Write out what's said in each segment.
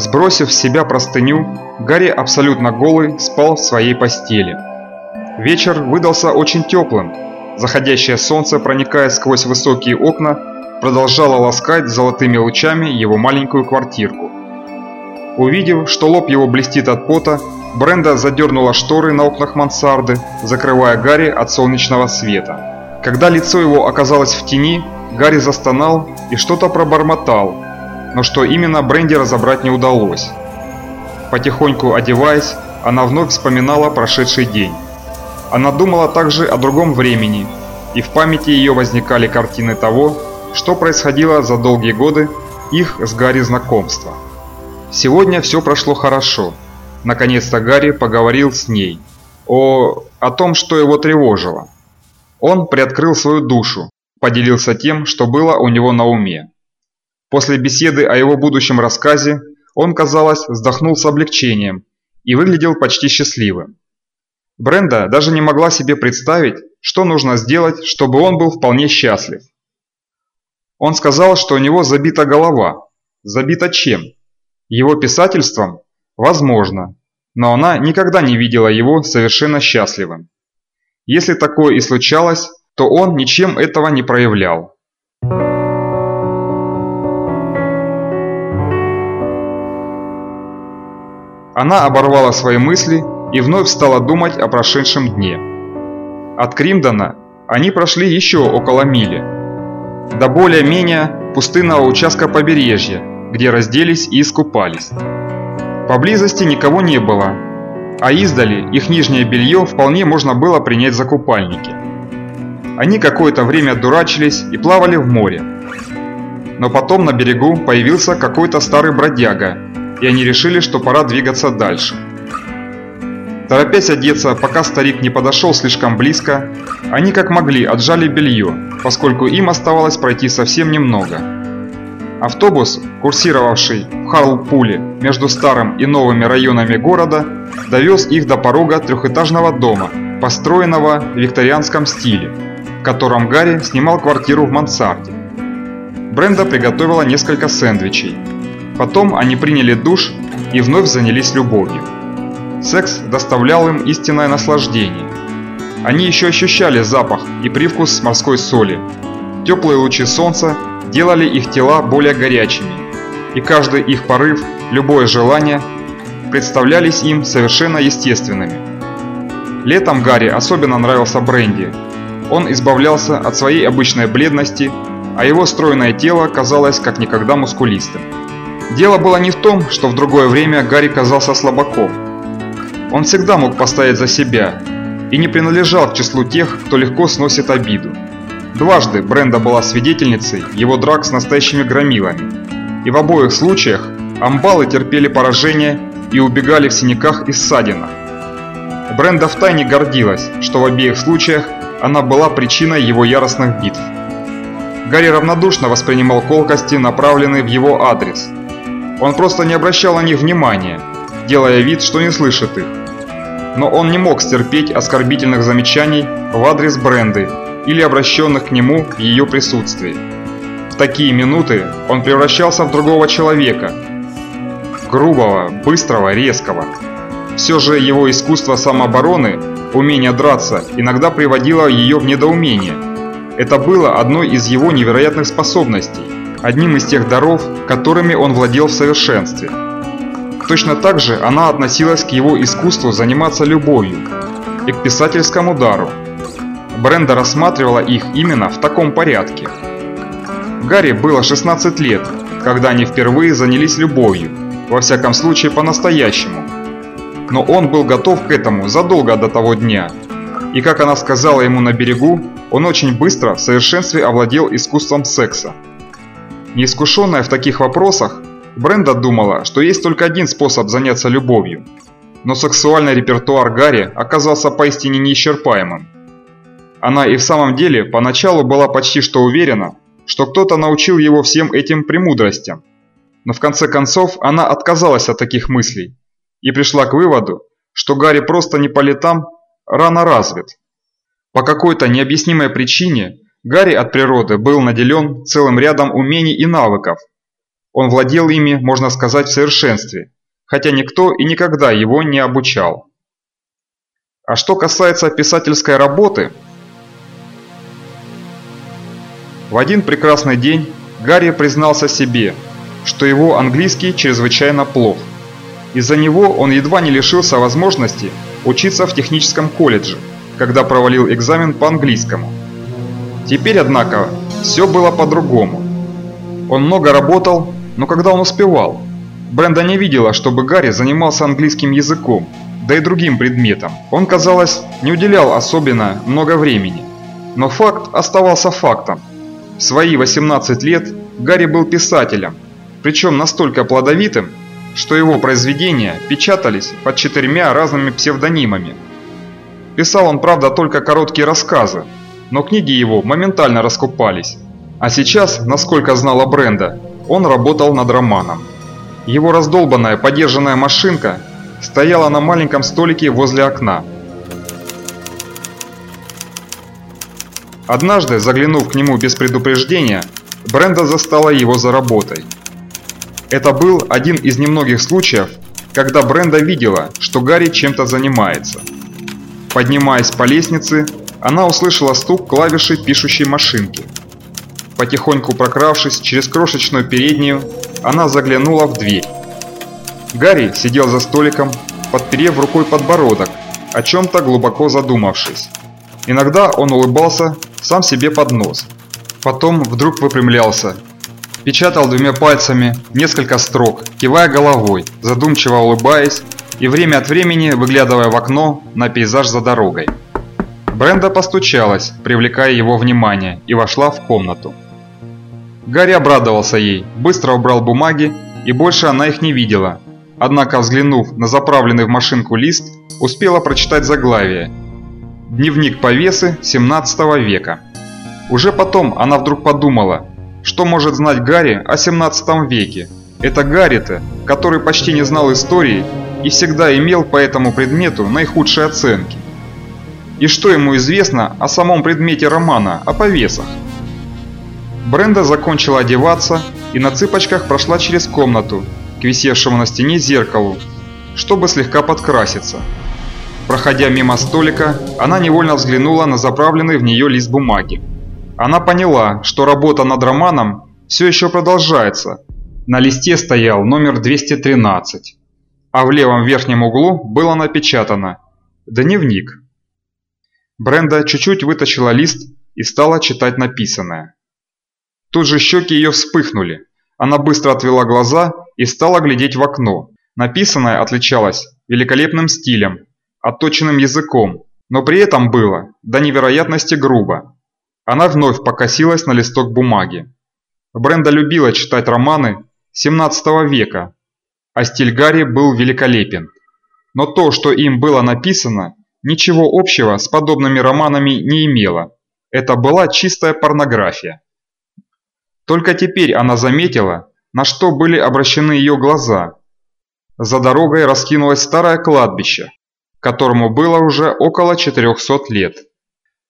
Сбросив с себя простыню, Гарри абсолютно голый спал в своей постели. Вечер выдался очень теплым. Заходящее солнце, проникая сквозь высокие окна, продолжало ласкать золотыми лучами его маленькую квартирку. Увидев, что лоб его блестит от пота, Бренда задернула шторы на окнах мансарды, закрывая Гарри от солнечного света. Когда лицо его оказалось в тени, Гарри застонал и что-то пробормотал, но что именно Бренди разобрать не удалось. Потихоньку одеваясь, она вновь вспоминала прошедший день. Она думала также о другом времени, и в памяти ее возникали картины того, что происходило за долгие годы их с Гарри знакомства. Сегодня все прошло хорошо. Наконец-то Гарри поговорил с ней о, о том, что его тревожило. Он приоткрыл свою душу, поделился тем, что было у него на уме. После беседы о его будущем рассказе он, казалось, вздохнул с облегчением и выглядел почти счастливым. Бренда даже не могла себе представить, что нужно сделать, чтобы он был вполне счастлив. Он сказал, что у него забита голова. Забита чем? Его писательством? Возможно. Но она никогда не видела его совершенно счастливым. Если такое и случалось, то он ничем этого не проявлял. Она оборвала свои мысли и вновь стала думать о прошедшем дне. От Кримдона они прошли еще около мили, до более-менее пустынного участка побережья, где разделись и искупались. Поблизости никого не было, а издали их нижнее белье вполне можно было принять за купальники. Они какое-то время дурачились и плавали в море. Но потом на берегу появился какой-то старый бродяга, и они решили, что пора двигаться дальше. Торопясь одеться, пока старик не подошел слишком близко, они как могли отжали белье, поскольку им оставалось пройти совсем немного. Автобус, курсировавший в Харлпуле между старым и новыми районами города, довез их до порога трехэтажного дома, построенного в викторианском стиле, в котором Гарри снимал квартиру в мансарде. Бренда приготовила несколько сэндвичей. Потом они приняли душ и вновь занялись любовью. Секс доставлял им истинное наслаждение. Они еще ощущали запах и привкус морской соли. Теплые лучи солнца делали их тела более горячими, и каждый их порыв, любое желание представлялись им совершенно естественными. Летом Гарри особенно нравился Бренди. Он избавлялся от своей обычной бледности, а его стройное тело казалось как никогда мускулистым. Дело было не в том, что в другое время Гарри казался слабаком. Он всегда мог постоять за себя и не принадлежал к числу тех, кто легко сносит обиду. Дважды Бренда была свидетельницей его драк с настоящими громилами. И в обоих случаях амбалы терпели поражение и убегали в синяках и ссадинах. Бренда втайне гордилась, что в обеих случаях она была причиной его яростных битв. Гарри равнодушно воспринимал колкости, направленные в его адрес. Он просто не обращал на них внимания, делая вид, что не слышит их но он не мог стерпеть оскорбительных замечаний в адрес Бренды или обращенных к нему в ее присутствии. В такие минуты он превращался в другого человека, грубого, быстрого, резкого. Все же его искусство самообороны, умение драться, иногда приводило ее в недоумение. Это было одной из его невероятных способностей, одним из тех даров, которыми он владел в совершенстве. Точно так же она относилась к его искусству заниматься любовью и к писательскому дару. Бренда рассматривала их именно в таком порядке. Гарри было 16 лет, когда они впервые занялись любовью, во всяком случае по-настоящему. Но он был готов к этому задолго до того дня. И как она сказала ему на берегу, он очень быстро в совершенстве овладел искусством секса. Неискушенная в таких вопросах, Бренда думала, что есть только один способ заняться любовью. Но сексуальный репертуар Гарри оказался поистине неисчерпаемым. Она и в самом деле поначалу была почти что уверена, что кто-то научил его всем этим премудростям. Но в конце концов она отказалась от таких мыслей и пришла к выводу, что Гарри просто не по летам рано развит. По какой-то необъяснимой причине Гарри от природы был наделен целым рядом умений и навыков, Он владел ими, можно сказать, в совершенстве, хотя никто и никогда его не обучал. А что касается писательской работы, в один прекрасный день Гарри признался себе, что его английский чрезвычайно плох. Из-за него он едва не лишился возможности учиться в техническом колледже, когда провалил экзамен по английскому. Теперь, однако, все было по-другому. Он много работал, но когда он успевал? Бренда не видела, чтобы Гарри занимался английским языком, да и другим предметом. Он, казалось, не уделял особенно много времени. Но факт оставался фактом. В свои 18 лет Гарри был писателем, причем настолько плодовитым, что его произведения печатались под четырьмя разными псевдонимами. Писал он, правда, только короткие рассказы, но книги его моментально раскупались. А сейчас, насколько знала Бренда, он работал над романом. Его раздолбанная подержанная машинка стояла на маленьком столике возле окна. Однажды, заглянув к нему без предупреждения, Бренда застала его за работой. Это был один из немногих случаев, когда Бренда видела, что Гарри чем-то занимается. Поднимаясь по лестнице, она услышала стук клавиши пишущей машинки. Потихоньку прокравшись через крошечную переднюю, она заглянула в дверь. Гарри сидел за столиком, подперев рукой подбородок, о чем-то глубоко задумавшись. Иногда он улыбался сам себе под нос. Потом вдруг выпрямлялся, печатал двумя пальцами несколько строк, кивая головой, задумчиво улыбаясь и время от времени выглядывая в окно на пейзаж за дорогой. Бренда постучалась, привлекая его внимание, и вошла в комнату. Гарри обрадовался ей, быстро убрал бумаги, и больше она их не видела. Однако, взглянув на заправленный в машинку лист, успела прочитать заглавие «Дневник повесы 17 века». Уже потом она вдруг подумала, что может знать Гарри о 17 веке. Это Гарри-то, который почти не знал истории и всегда имел по этому предмету наихудшие оценки. И что ему известно о самом предмете романа, о повесах? Бренда закончила одеваться и на цыпочках прошла через комнату к висевшему на стене зеркалу, чтобы слегка подкраситься. Проходя мимо столика, она невольно взглянула на заправленный в нее лист бумаги. Она поняла, что работа над романом все еще продолжается. На листе стоял номер 213, а в левом верхнем углу было напечатано «Дневник». Бренда чуть-чуть вытащила лист и стала читать написанное. Тут же щеки ее вспыхнули. Она быстро отвела глаза и стала глядеть в окно. Написанное отличалось великолепным стилем, отточенным языком, но при этом было до невероятности грубо. Она вновь покосилась на листок бумаги. Бренда любила читать романы 17 века, а стиль Гарри был великолепен. Но то, что им было написано, ничего общего с подобными романами не имела. Это была чистая порнография. Только теперь она заметила, на что были обращены ее глаза. За дорогой раскинулось старое кладбище, которому было уже около 400 лет.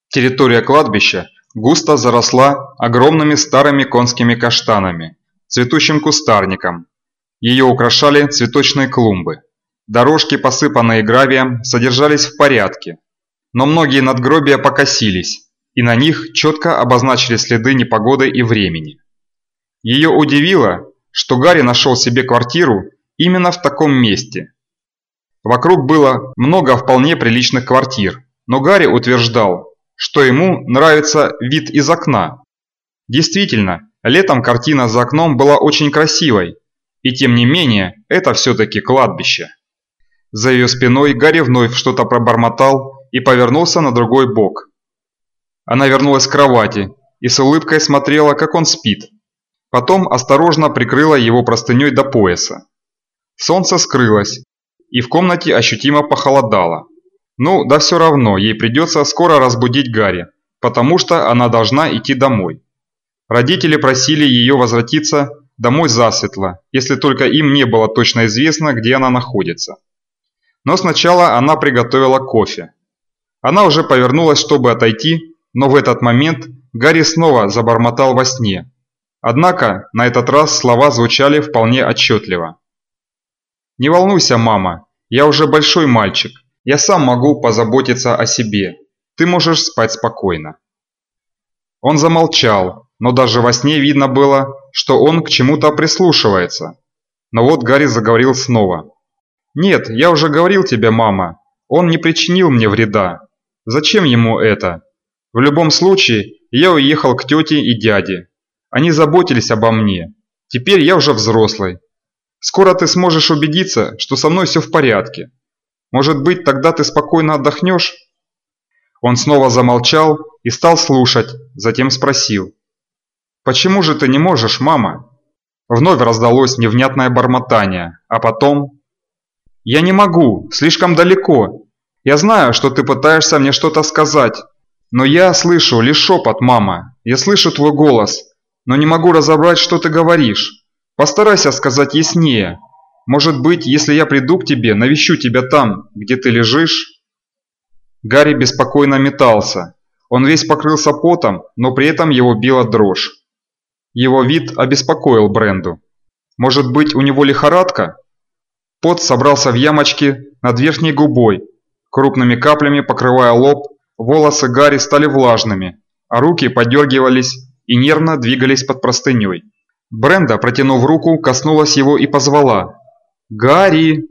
Территория кладбища густо заросла огромными старыми конскими каштанами, цветущим кустарником. Ее украшали цветочные клумбы. Дорожки, посыпанные гравием, содержались в порядке, но многие надгробия покосились, и на них четко обозначили следы непогоды и времени. Ее удивило, что Гарри нашел себе квартиру именно в таком месте. Вокруг было много вполне приличных квартир, но Гарри утверждал, что ему нравится вид из окна. Действительно, летом картина за окном была очень красивой, и тем не менее, это все-таки кладбище. За ее спиной Гарри вновь что-то пробормотал и повернулся на другой бок. Она вернулась к кровати и с улыбкой смотрела, как он спит. Потом осторожно прикрыла его простыней до пояса. Солнце скрылось, и в комнате ощутимо похолодало. Ну, да все равно, ей придется скоро разбудить Гарри, потому что она должна идти домой. Родители просили ее возвратиться домой засветло, если только им не было точно известно, где она находится. Но сначала она приготовила кофе. Она уже повернулась, чтобы отойти, но в этот момент Гарри снова забормотал во сне. Однако на этот раз слова звучали вполне отчетливо. «Не волнуйся, мама, я уже большой мальчик, я сам могу позаботиться о себе, ты можешь спать спокойно». Он замолчал, но даже во сне видно было, что он к чему-то прислушивается. Но вот Гарри заговорил снова. «Нет, я уже говорил тебе, мама, он не причинил мне вреда. Зачем ему это? В любом случае, я уехал к тете и дяде. Они заботились обо мне. Теперь я уже взрослый. Скоро ты сможешь убедиться, что со мной все в порядке. Может быть, тогда ты спокойно отдохнешь?» Он снова замолчал и стал слушать, затем спросил. «Почему же ты не можешь, мама?» Вновь раздалось невнятное бормотание, а потом... «Я не могу, слишком далеко. Я знаю, что ты пытаешься мне что-то сказать, но я слышу лишь шепот, мама. Я слышу твой голос, но не могу разобрать, что ты говоришь. Постарайся сказать яснее. Может быть, если я приду к тебе, навещу тебя там, где ты лежишь?» Гарри беспокойно метался. Он весь покрылся потом, но при этом его била дрожь. Его вид обеспокоил Бренду. Может быть, у него лихорадка? Пот собрался в ямочки над верхней губой, крупными каплями покрывая лоб, волосы Гарри стали влажными, а руки подергивались и нервно двигались под простыней. Бренда, протянув руку, коснулась его и позвала. «Гарри!»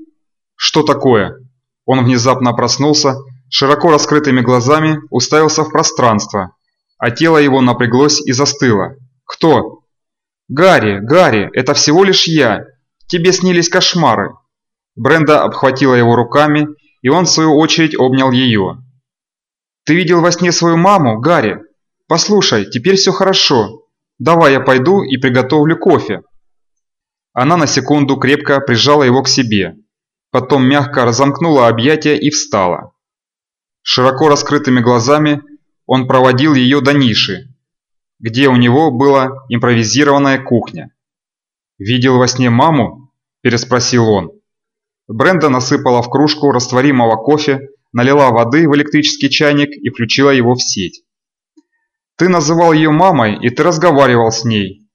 «Что такое?» Он внезапно проснулся, широко раскрытыми глазами уставился в пространство, а тело его напряглось и застыло. «Кто?» «Гарри, Гарри, это всего лишь я. Тебе снились кошмары». Бренда обхватила его руками, и он в свою очередь обнял ее. «Ты видел во сне свою маму, Гарри? Послушай, теперь все хорошо. Давай я пойду и приготовлю кофе». Она на секунду крепко прижала его к себе, потом мягко разомкнула объятия и встала. Широко раскрытыми глазами он проводил ее до ниши, где у него была импровизированная кухня. «Видел во сне маму?» – переспросил он. Бренда насыпала в кружку растворимого кофе, налила воды в электрический чайник и включила его в сеть. «Ты называл ее мамой, и ты разговаривал с ней».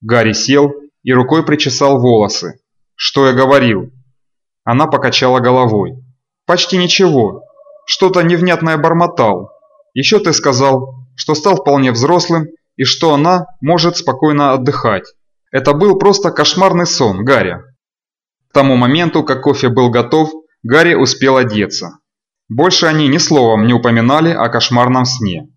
Гарри сел и рукой причесал волосы. «Что я говорил?» Она покачала головой. «Почти ничего. Что-то невнятное бормотал. Еще ты сказал, что стал вполне взрослым и что она может спокойно отдыхать. Это был просто кошмарный сон Гарри. К тому моменту, как кофе был готов, Гарри успел одеться. Больше они ни словом не упоминали о кошмарном сне.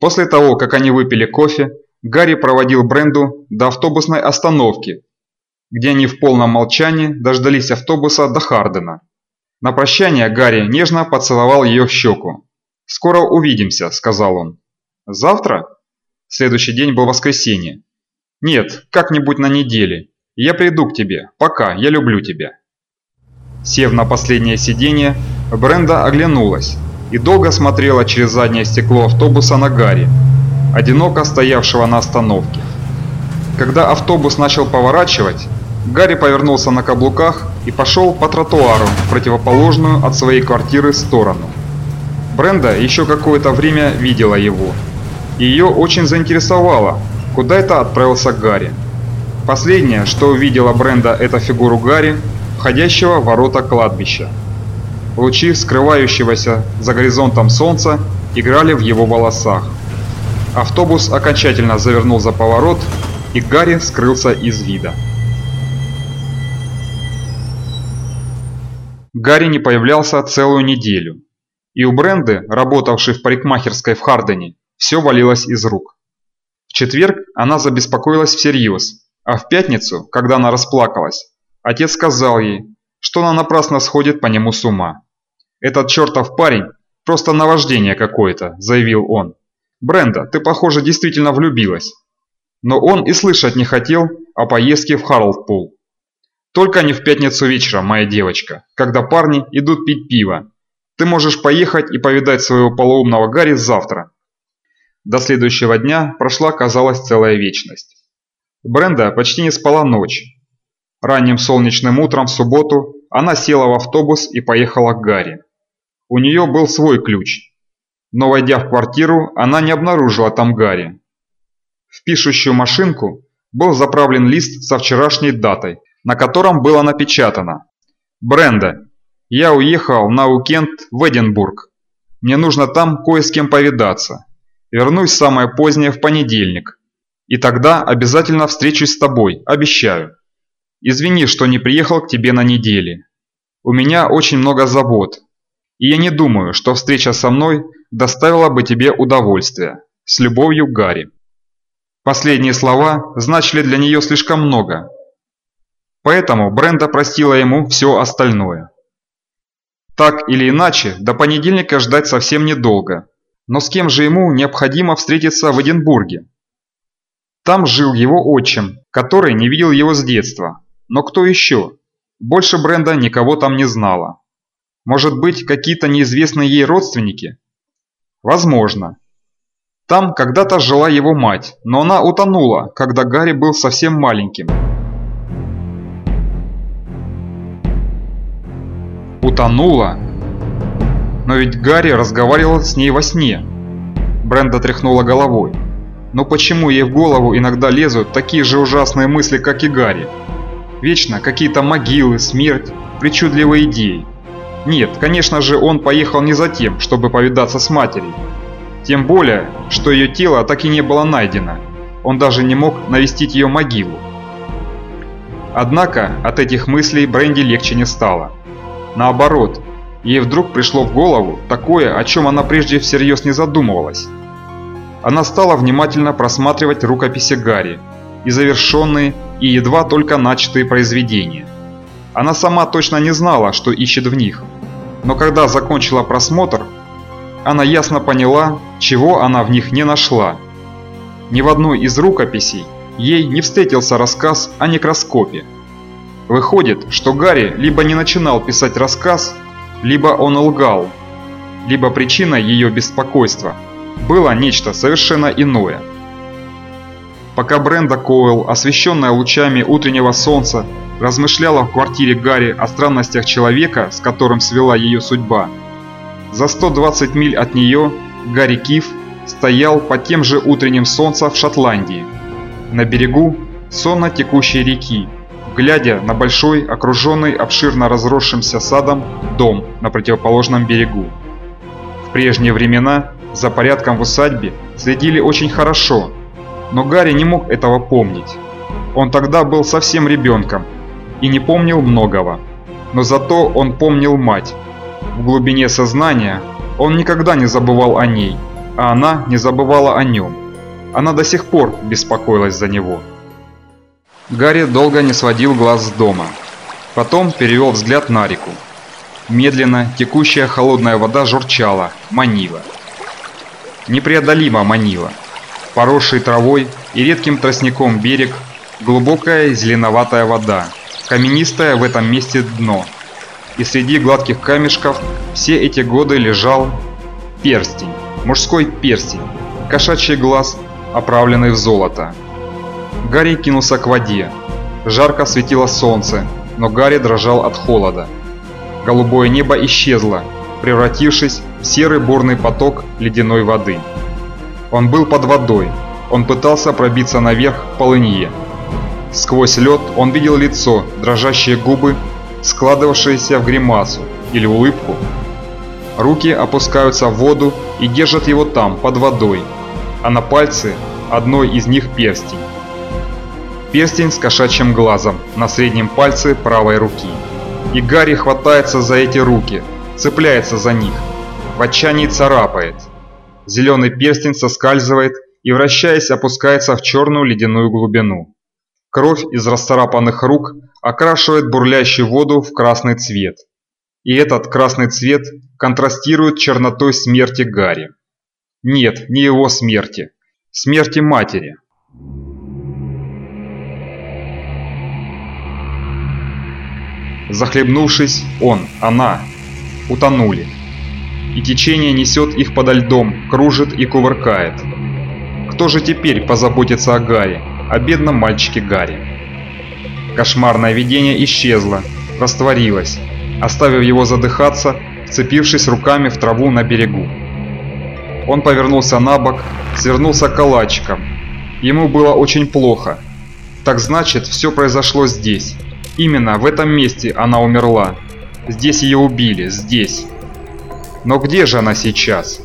После того, как они выпили кофе, Гарри проводил Бренду до автобусной остановки, где они в полном молчании дождались автобуса до Хардена. На прощание Гарри нежно поцеловал ее в щеку. «Скоро увидимся», – сказал он. Завтра? Следующий день был воскресенье. Нет, как-нибудь на неделе. Я приду к тебе. Пока, я люблю тебя. Сев на последнее сиденье, Бренда оглянулась и долго смотрела через заднее стекло автобуса на Гарри, одиноко стоявшего на остановке. Когда автобус начал поворачивать, Гарри повернулся на каблуках и пошел по тротуару в противоположную от своей квартиры сторону. Бренда еще какое-то время видела его – ее очень заинтересовало, куда это отправился Гарри. Последнее, что увидела Бренда, это фигуру Гарри, входящего в ворота кладбища. Лучи скрывающегося за горизонтом солнца играли в его волосах. Автобус окончательно завернул за поворот, и Гарри скрылся из вида. Гарри не появлялся целую неделю. И у Бренды, работавшей в парикмахерской в Хардене, все валилось из рук. В четверг она забеспокоилась всерьез, а в пятницу, когда она расплакалась, отец сказал ей, что она напрасно сходит по нему с ума. «Этот чертов парень – просто наваждение какое-то», – заявил он. «Бренда, ты, похоже, действительно влюбилась». Но он и слышать не хотел о поездке в Харлдпул. «Только не в пятницу вечером, моя девочка, когда парни идут пить пиво. Ты можешь поехать и повидать своего полоумного Гарри завтра, до следующего дня прошла, казалось, целая вечность. Бренда почти не спала ночь. Ранним солнечным утром в субботу она села в автобус и поехала к Гарри. У нее был свой ключ. Но войдя в квартиру, она не обнаружила там Гарри. В пишущую машинку был заправлен лист со вчерашней датой, на котором было напечатано «Бренда, я уехал на уикенд в Эдинбург. Мне нужно там кое с кем повидаться. Вернусь самое позднее в понедельник. И тогда обязательно встречусь с тобой, обещаю. Извини, что не приехал к тебе на неделе. У меня очень много забот, и я не думаю, что встреча со мной доставила бы тебе удовольствие. С любовью, Гарри. Последние слова значили для нее слишком много. Поэтому Бренда простила ему все остальное. Так или иначе, до понедельника ждать совсем недолго. Но с кем же ему необходимо встретиться в Эдинбурге? Там жил его отчим, который не видел его с детства. Но кто еще? Больше Бренда никого там не знала. Может быть, какие-то неизвестные ей родственники? Возможно. Там когда-то жила его мать, но она утонула, когда Гарри был совсем маленьким. Утонула? Но ведь Гарри разговаривал с ней во сне. Бренда тряхнула головой. Но почему ей в голову иногда лезут такие же ужасные мысли, как и Гарри? Вечно какие-то могилы, смерть, причудливые идеи. Нет, конечно же, он поехал не за тем, чтобы повидаться с матерью. Тем более, что ее тело так и не было найдено. Он даже не мог навестить ее могилу. Однако от этих мыслей Бренди легче не стало. Наоборот, ей вдруг пришло в голову такое, о чем она прежде всерьез не задумывалась. Она стала внимательно просматривать рукописи Гарри и завершенные, и едва только начатые произведения. Она сама точно не знала, что ищет в них – но когда закончила просмотр, она ясно поняла, чего она в них не нашла. Ни в одной из рукописей ей не встретился рассказ о некроскопе. Выходит, что Гарри либо не начинал писать рассказ, либо он лгал, либо причиной ее беспокойства было нечто совершенно иное. Пока Бренда Коуэлл, освещенная лучами утреннего солнца, размышляла в квартире Гарри о странностях человека, с которым свела ее судьба. За 120 миль от нее Гарри Киф стоял под тем же утренним солнцем в Шотландии, на берегу сонно текущей реки, глядя на большой, окруженный обширно разросшимся садом, дом на противоположном берегу. В прежние времена за порядком в усадьбе следили очень хорошо, но Гарри не мог этого помнить. Он тогда был совсем ребенком и не помнил многого. Но зато он помнил мать. В глубине сознания он никогда не забывал о ней, а она не забывала о нем. Она до сих пор беспокоилась за него. Гарри долго не сводил глаз с дома. Потом перевел взгляд на реку. Медленно текущая холодная вода журчала, манила. Непреодолимо манила. Поросший травой и редким тростником берег, глубокая зеленоватая вода, каменистое в этом месте дно. И среди гладких камешков все эти годы лежал перстень, мужской перстень, кошачий глаз, оправленный в золото. Гарри кинулся к воде. Жарко светило солнце, но Гарри дрожал от холода. Голубое небо исчезло, превратившись в серый бурный поток ледяной воды. Он был под водой, он пытался пробиться наверх к полынье, Сквозь лед он видел лицо, дрожащие губы, складывавшиеся в гримасу или улыбку. Руки опускаются в воду и держат его там, под водой, а на пальце одной из них перстень. Перстень с кошачьим глазом на среднем пальце правой руки. И Гарри хватается за эти руки, цепляется за них, в отчаянии царапает. Зеленый перстень соскальзывает и, вращаясь, опускается в черную ледяную глубину. Кровь из расцарапанных рук окрашивает бурлящую воду в красный цвет. И этот красный цвет контрастирует чернотой смерти Гарри. Нет, не его смерти. Смерти матери. Захлебнувшись, он, она, утонули. И течение несет их подо льдом, кружит и кувыркает. Кто же теперь позаботится о Гарри? о бедном мальчике Гарри. Кошмарное видение исчезло, растворилось, оставив его задыхаться, вцепившись руками в траву на берегу. Он повернулся на бок, свернулся калачиком Ему было очень плохо. Так значит, все произошло здесь. Именно в этом месте она умерла. Здесь ее убили, здесь. Но где же она сейчас?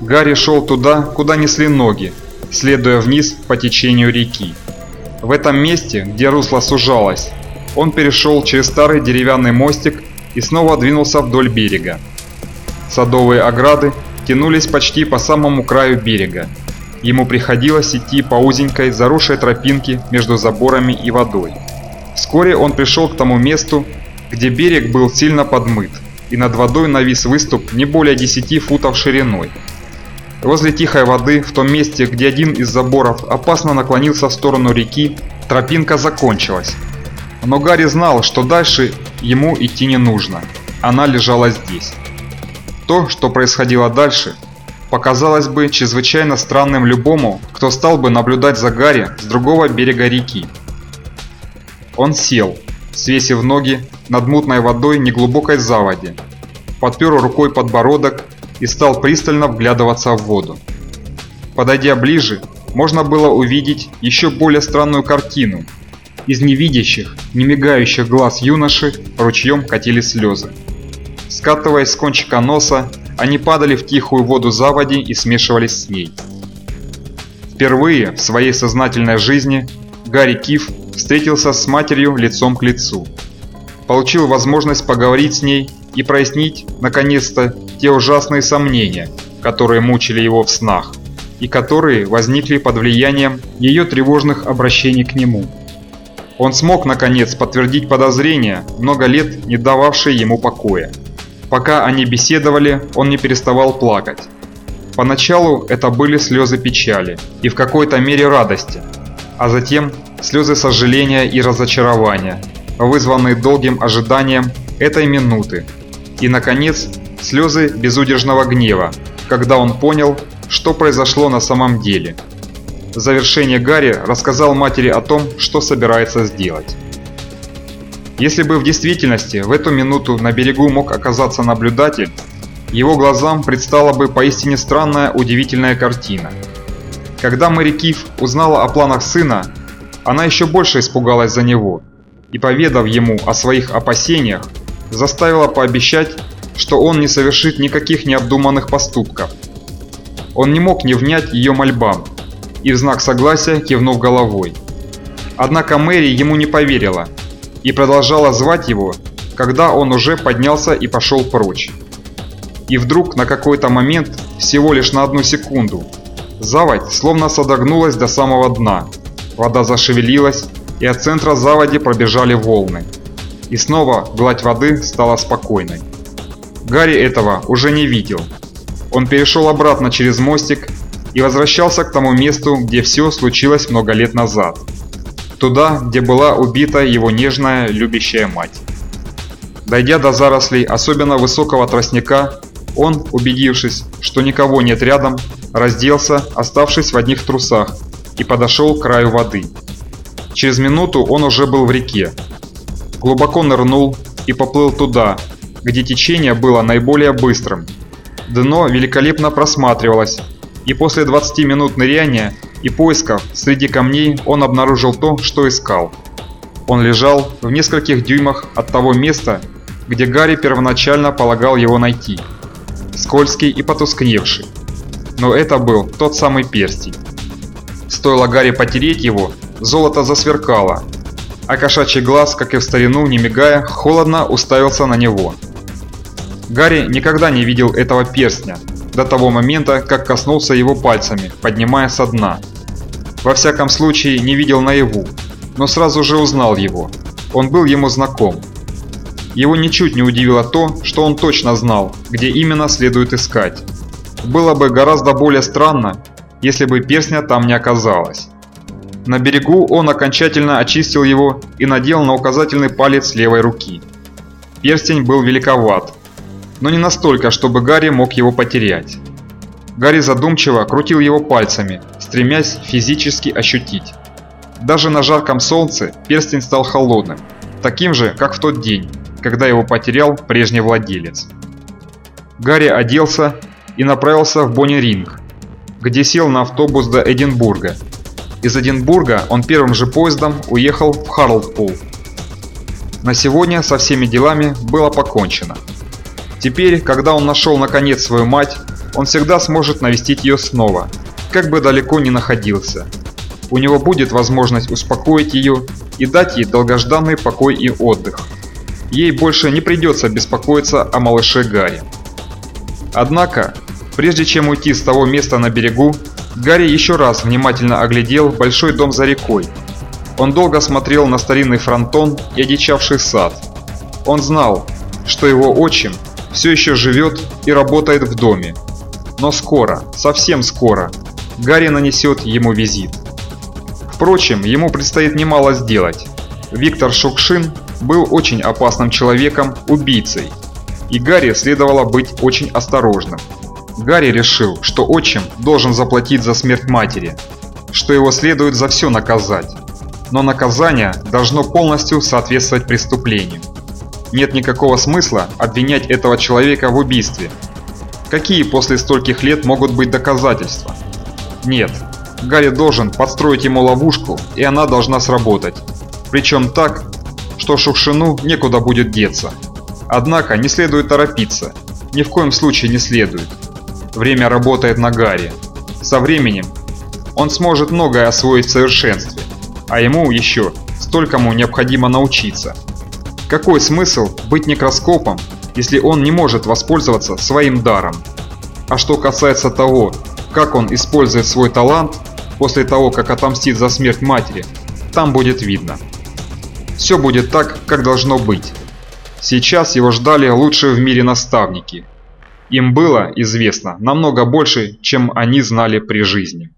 Гарри шел туда, куда несли ноги, следуя вниз по течению реки. В этом месте, где русло сужалось, он перешел через старый деревянный мостик и снова двинулся вдоль берега. Садовые ограды тянулись почти по самому краю берега. Ему приходилось идти по узенькой, заросшей тропинке между заборами и водой. Вскоре он пришел к тому месту, где берег был сильно подмыт, и над водой навис выступ не более 10 футов шириной. Возле тихой воды, в том месте, где один из заборов опасно наклонился в сторону реки, тропинка закончилась. Но Гарри знал, что дальше ему идти не нужно. Она лежала здесь. То, что происходило дальше, показалось бы чрезвычайно странным любому, кто стал бы наблюдать за Гарри с другого берега реки. Он сел, свесив ноги над мутной водой неглубокой заводи, подпер рукой подбородок и стал пристально вглядываться в воду. Подойдя ближе, можно было увидеть еще более странную картину. Из невидящих, не мигающих глаз юноши ручьем катили слезы. Скатываясь с кончика носа, они падали в тихую воду заводи и смешивались с ней. Впервые в своей сознательной жизни Гарри Киф встретился с матерью лицом к лицу. Получил возможность поговорить с ней и прояснить, наконец-то, те ужасные сомнения, которые мучили его в снах, и которые возникли под влиянием ее тревожных обращений к нему. Он смог, наконец, подтвердить подозрения, много лет не дававшие ему покоя. Пока они беседовали, он не переставал плакать. Поначалу это были слезы печали и в какой-то мере радости, а затем слезы сожаления и разочарования, вызванные долгим ожиданием этой минуты, и, наконец, слезы безудержного гнева, когда он понял, что произошло на самом деле. В завершение Гарри рассказал матери о том, что собирается сделать. Если бы в действительности в эту минуту на берегу мог оказаться наблюдатель, его глазам предстала бы поистине странная удивительная картина. Когда Мэри Киф узнала о планах сына, она еще больше испугалась за него и, поведав ему о своих опасениях, заставила пообещать, что он не совершит никаких необдуманных поступков. Он не мог не внять ее мольбам и в знак согласия кивнув головой. Однако Мэри ему не поверила и продолжала звать его, когда он уже поднялся и пошел прочь. И вдруг на какой-то момент, всего лишь на одну секунду, заводь словно содрогнулась до самого дна. Вода зашевелилась, и от центра заводи пробежали волны. И снова гладь воды стала спокойной. Гарри этого уже не видел. Он перешел обратно через мостик и возвращался к тому месту, где все случилось много лет назад. Туда, где была убита его нежная, любящая мать. Дойдя до зарослей особенно высокого тростника, он, убедившись, что никого нет рядом, разделся, оставшись в одних трусах, и подошел к краю воды. Через минуту он уже был в реке. Глубоко нырнул и поплыл туда, где течение было наиболее быстрым. Дно великолепно просматривалось, и после 20 минут ныряния и поисков среди камней он обнаружил то, что искал. Он лежал в нескольких дюймах от того места, где Гарри первоначально полагал его найти. Скользкий и потускневший. Но это был тот самый перстень. Стоило Гарри потереть его, золото засверкало, а кошачий глаз, как и в старину, не мигая, холодно уставился на него. Гарри никогда не видел этого перстня, до того момента, как коснулся его пальцами, поднимая со дна. Во всяком случае, не видел наяву, но сразу же узнал его. Он был ему знаком. Его ничуть не удивило то, что он точно знал, где именно следует искать. Было бы гораздо более странно, если бы перстня там не оказалось. На берегу он окончательно очистил его и надел на указательный палец левой руки. Перстень был великоват, но не настолько, чтобы Гарри мог его потерять. Гарри задумчиво крутил его пальцами, стремясь физически ощутить. Даже на жарком солнце перстень стал холодным, таким же, как в тот день, когда его потерял прежний владелец. Гарри оделся и направился в Бонни-Ринг, где сел на автобус до Эдинбурга. Из Эдинбурга он первым же поездом уехал в Харлдпул. На сегодня со всеми делами было покончено. Теперь, когда он нашел наконец свою мать, он всегда сможет навестить ее снова, как бы далеко ни находился. У него будет возможность успокоить ее и дать ей долгожданный покой и отдых. Ей больше не придется беспокоиться о малыше Гарри. Однако, прежде чем уйти с того места на берегу, Гарри еще раз внимательно оглядел большой дом за рекой. Он долго смотрел на старинный фронтон и одичавший сад. Он знал, что его отчим все еще живет и работает в доме. Но скоро, совсем скоро, Гарри нанесет ему визит. Впрочем, ему предстоит немало сделать. Виктор Шукшин был очень опасным человеком, убийцей, и Гарри следовало быть очень осторожным. Гарри решил, что отчим должен заплатить за смерть матери, что его следует за все наказать. Но наказание должно полностью соответствовать преступлению. Нет никакого смысла обвинять этого человека в убийстве. Какие после стольких лет могут быть доказательства? Нет, Гарри должен подстроить ему ловушку, и она должна сработать. Причем так, что Шукшину некуда будет деться. Однако не следует торопиться, ни в коем случае не следует. Время работает на Гарри. Со временем он сможет многое освоить в совершенстве, а ему еще столькому необходимо научиться. Какой смысл быть некроскопом, если он не может воспользоваться своим даром? А что касается того, как он использует свой талант после того, как отомстит за смерть матери, там будет видно. Все будет так, как должно быть. Сейчас его ждали лучшие в мире наставники. Им было известно намного больше, чем они знали при жизни.